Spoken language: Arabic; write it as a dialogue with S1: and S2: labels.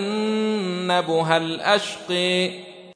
S1: ويتجنبها الأشقي